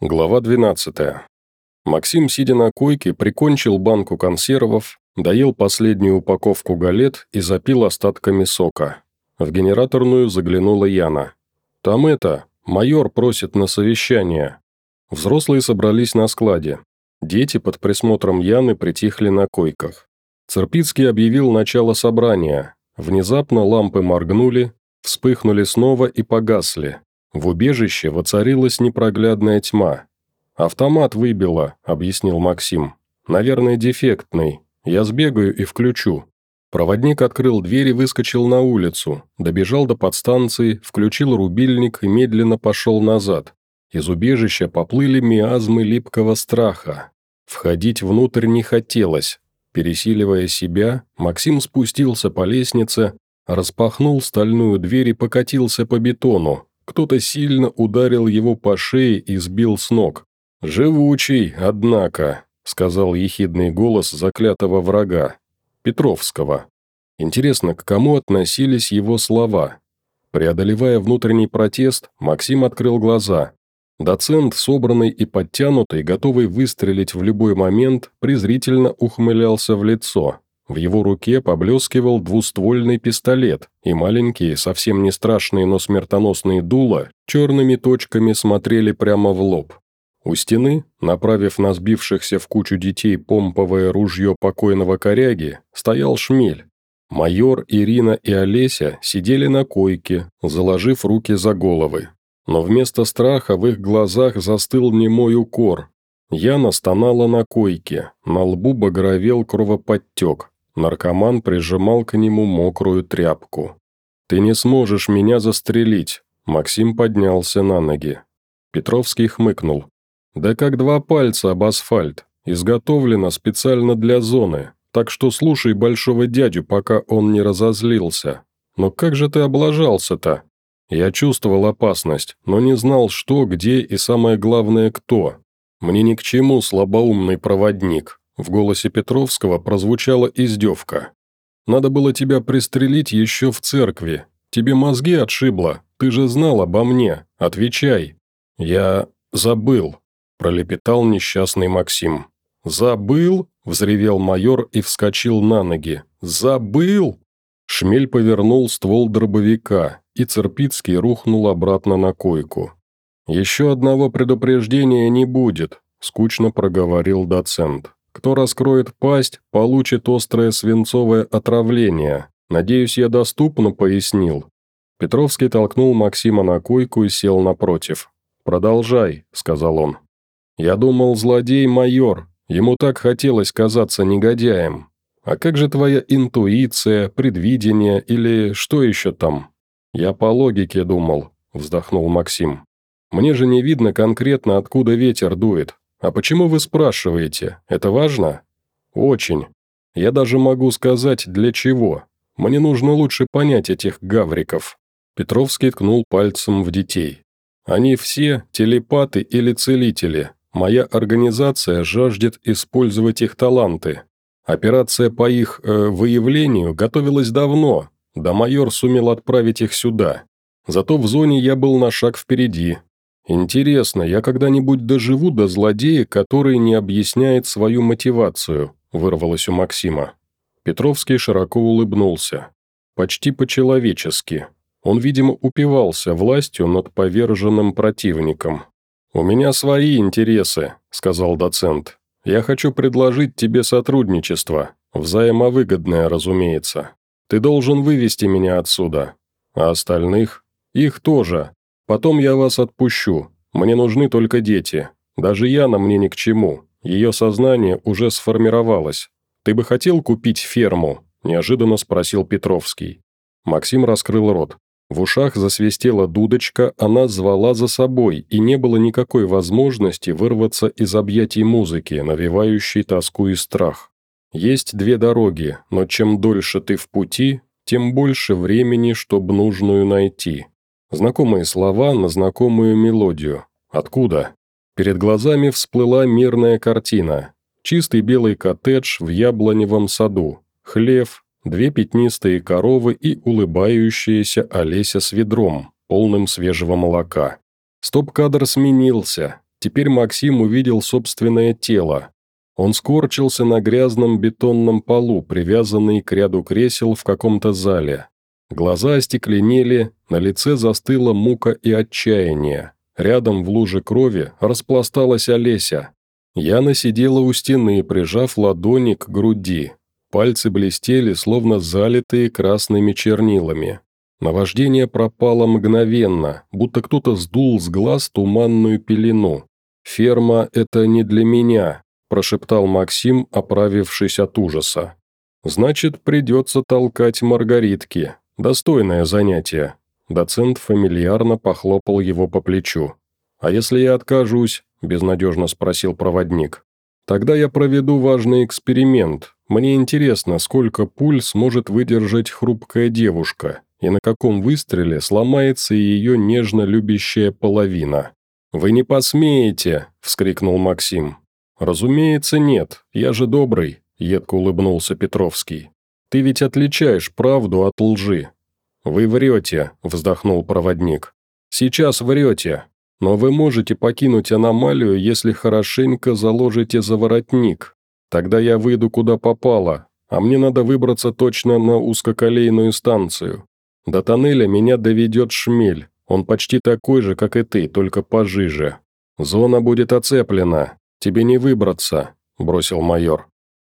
Глава 12. Максим, сидя на койке, прикончил банку консервов, доел последнюю упаковку галет и запил остатками сока. В генераторную заглянула Яна. «Там это, майор просит на совещание». Взрослые собрались на складе. Дети под присмотром Яны притихли на койках. Церпицкий объявил начало собрания. Внезапно лампы моргнули, вспыхнули снова и погасли. В убежище воцарилась непроглядная тьма. «Автомат выбило», — объяснил Максим. «Наверное, дефектный. Я сбегаю и включу». Проводник открыл дверь и выскочил на улицу, добежал до подстанции, включил рубильник и медленно пошел назад. Из убежища поплыли миазмы липкого страха. Входить внутрь не хотелось. Пересиливая себя, Максим спустился по лестнице, распахнул стальную дверь и покатился по бетону, кто-то сильно ударил его по шее и сбил с ног. «Живучий, однако», — сказал ехидный голос заклятого врага, Петровского. Интересно, к кому относились его слова? Преодолевая внутренний протест, Максим открыл глаза. Доцент, собранный и подтянутый, готовый выстрелить в любой момент, презрительно ухмылялся в лицо. В его руке поблескивал двуствольный пистолет, и маленькие, совсем не страшные, но смертоносные дула черными точками смотрели прямо в лоб. У стены, направив на сбившихся в кучу детей помповое ружье покойного коряги, стоял шмель. Майор, Ирина и Олеся сидели на койке, заложив руки за головы. Но вместо страха в их глазах застыл немой укор. Яна стонала на койке, на лбу багровел кровоподтек, Наркоман прижимал к нему мокрую тряпку. «Ты не сможешь меня застрелить!» Максим поднялся на ноги. Петровский хмыкнул. «Да как два пальца об асфальт. Изготовлено специально для зоны. Так что слушай большого дядю, пока он не разозлился. Но как же ты облажался-то?» Я чувствовал опасность, но не знал, что, где и самое главное, кто. Мне ни к чему слабоумный проводник. В голосе Петровского прозвучала издевка. «Надо было тебя пристрелить еще в церкви. Тебе мозги отшибло. Ты же знал обо мне. Отвечай». «Я забыл», – пролепетал несчастный Максим. «Забыл?» – взревел майор и вскочил на ноги. «Забыл?» Шмель повернул ствол дробовика, и Церпицкий рухнул обратно на койку. «Еще одного предупреждения не будет», – скучно проговорил доцент. Кто раскроет пасть, получит острое свинцовое отравление. Надеюсь, я доступно пояснил». Петровский толкнул Максима на койку и сел напротив. «Продолжай», — сказал он. «Я думал, злодей майор. Ему так хотелось казаться негодяем. А как же твоя интуиция, предвидение или что еще там?» «Я по логике думал», — вздохнул Максим. «Мне же не видно конкретно, откуда ветер дует. «А почему вы спрашиваете? Это важно?» «Очень. Я даже могу сказать, для чего. Мне нужно лучше понять этих гавриков». Петровский ткнул пальцем в детей. «Они все телепаты или целители. Моя организация жаждет использовать их таланты. Операция по их э, выявлению готовилась давно, да майор сумел отправить их сюда. Зато в зоне я был на шаг впереди, «Интересно, я когда-нибудь доживу до злодея, который не объясняет свою мотивацию», – вырвалось у Максима. Петровский широко улыбнулся. Почти по-человечески. Он, видимо, упивался властью над поверженным противником. «У меня свои интересы», – сказал доцент. «Я хочу предложить тебе сотрудничество. Взаимовыгодное, разумеется. Ты должен вывести меня отсюда. А остальных? Их тоже. Потом я вас отпущу. Мне нужны только дети. Даже Яна мне ни к чему. Ее сознание уже сформировалось. Ты бы хотел купить ферму?» – неожиданно спросил Петровский. Максим раскрыл рот. В ушах засвистела дудочка, она звала за собой, и не было никакой возможности вырваться из объятий музыки, навевающей тоску и страх. Есть две дороги, но чем дольше ты в пути, тем больше времени, чтобы нужную найти. Знакомые слова на знакомую мелодию. Откуда? Перед глазами всплыла мирная картина. Чистый белый коттедж в яблоневом саду. Хлев, две пятнистые коровы и улыбающаяся Олеся с ведром, полным свежего молока. Стоп-кадр сменился. Теперь Максим увидел собственное тело. Он скорчился на грязном бетонном полу, привязанный к ряду кресел в каком-то зале. Глаза остекленели, на лице застыла мука и отчаяние. Рядом в луже крови распласталась Олеся. Яна сидела у стены, прижав ладони к груди. Пальцы блестели, словно залитые красными чернилами. Наваждение пропало мгновенно, будто кто-то сдул с глаз туманную пелену. «Ферма – это не для меня», – прошептал Максим, оправившись от ужаса. «Значит, придется толкать маргаритки. Достойное занятие». Доцент фамильярно похлопал его по плечу. «А если я откажусь?» – безнадежно спросил проводник. «Тогда я проведу важный эксперимент. Мне интересно, сколько пуль сможет выдержать хрупкая девушка, и на каком выстреле сломается ее нежно любящая половина». «Вы не посмеете!» – вскрикнул Максим. «Разумеется, нет. Я же добрый», – едко улыбнулся Петровский. «Ты ведь отличаешь правду от лжи». «Вы врете», – вздохнул проводник. «Сейчас врете. Но вы можете покинуть аномалию, если хорошенько заложите за воротник. Тогда я выйду куда попало, а мне надо выбраться точно на узкоколейную станцию. До тоннеля меня доведет шмель, он почти такой же, как и ты, только пожиже. Зона будет оцеплена. Тебе не выбраться», – бросил майор.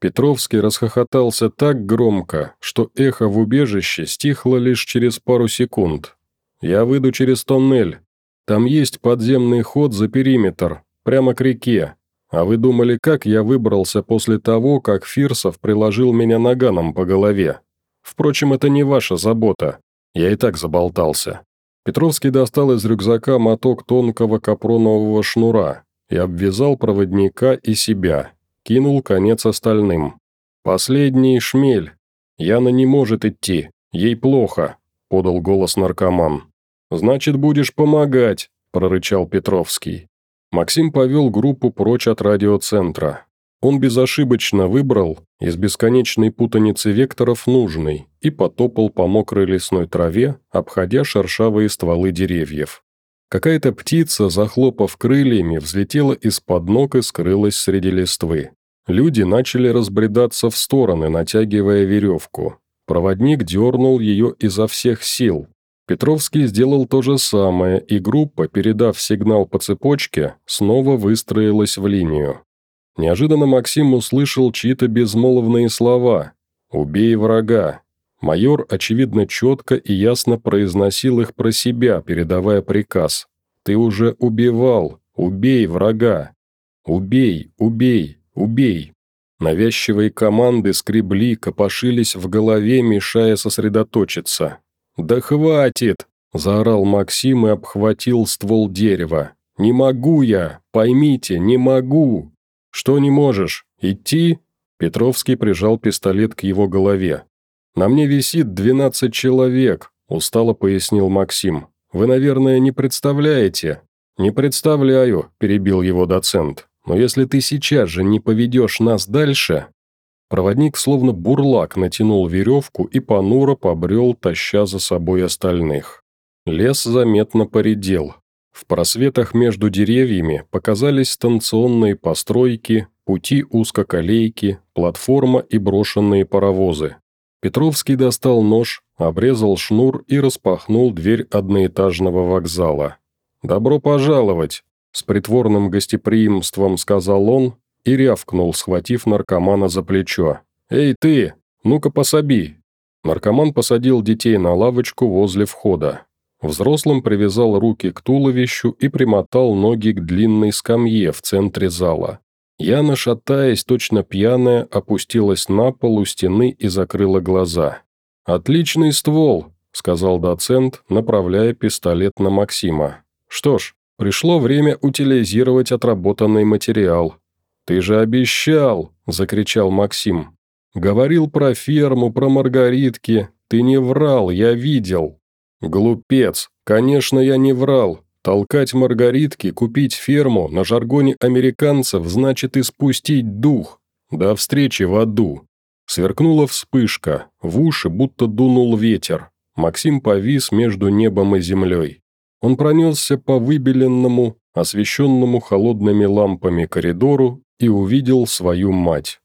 Петровский расхохотался так громко, что эхо в убежище стихло лишь через пару секунд. «Я выйду через тоннель. Там есть подземный ход за периметр, прямо к реке. А вы думали, как я выбрался после того, как Фирсов приложил меня наганом по голове? Впрочем, это не ваша забота. Я и так заболтался. Петровский достал из рюкзака моток тонкого капронового шнура и обвязал проводника и себя, кинул конец остальным. «Последний шмель. Яна не может идти, ей плохо», – подал голос наркоман. «Значит, будешь помогать», – прорычал Петровский. Максим повел группу прочь от радиоцентра. Он безошибочно выбрал из бесконечной путаницы векторов нужный и потопал по мокрой лесной траве, обходя шершавые стволы деревьев. Какая-то птица, захлопав крыльями, взлетела из-под ног и скрылась среди листвы. Люди начали разбредаться в стороны, натягивая веревку. Проводник дернул ее изо всех сил. Петровский сделал то же самое, и группа, передав сигнал по цепочке, снова выстроилась в линию. Неожиданно Максим услышал чьи-то безмолвные слова «Убей врага». Майор, очевидно, четко и ясно произносил их про себя, передавая приказ. «Ты уже убивал. Убей врага. Убей, убей, убей». Навязчивые команды скребли, копошились в голове, мешая сосредоточиться. «Да хватит!» – заорал Максим и обхватил ствол дерева. «Не могу я! Поймите, не могу!» «Что не можешь? Идти?» Петровский прижал пистолет к его голове. «На мне висит двенадцать человек», – устало пояснил Максим. «Вы, наверное, не представляете?» «Не представляю», – перебил его доцент. «Но если ты сейчас же не поведешь нас дальше...» Проводник словно бурлак натянул веревку и понуро побрел, таща за собой остальных. Лес заметно поредел, в просветах между деревьями показались станционные постройки, пути узкоколейки, платформа и брошенные паровозы. Петровский достал нож, обрезал шнур и распахнул дверь одноэтажного вокзала. «Добро пожаловать!» – с притворным гостеприимством сказал он и рявкнул, схватив наркомана за плечо. «Эй, ты! Ну-ка пособи!» Наркоман посадил детей на лавочку возле входа. Взрослым привязал руки к туловищу и примотал ноги к длинной скамье в центре зала. Яна, шатаясь, точно пьяная, опустилась на пол у стены и закрыла глаза. «Отличный ствол», – сказал доцент, направляя пистолет на Максима. «Что ж, пришло время утилизировать отработанный материал». «Ты же обещал!» – закричал Максим. «Говорил про ферму, про маргаритки. Ты не врал, я видел». «Глупец! Конечно, я не врал. Толкать маргаритки, купить ферму на жаргоне американцев значит испустить дух. До встречи в аду». Сверкнула вспышка, в уши будто дунул ветер. Максим повис между небом и землей. Он пронесся по выбеленному, освещенному холодными лампами коридору и увидел свою мать.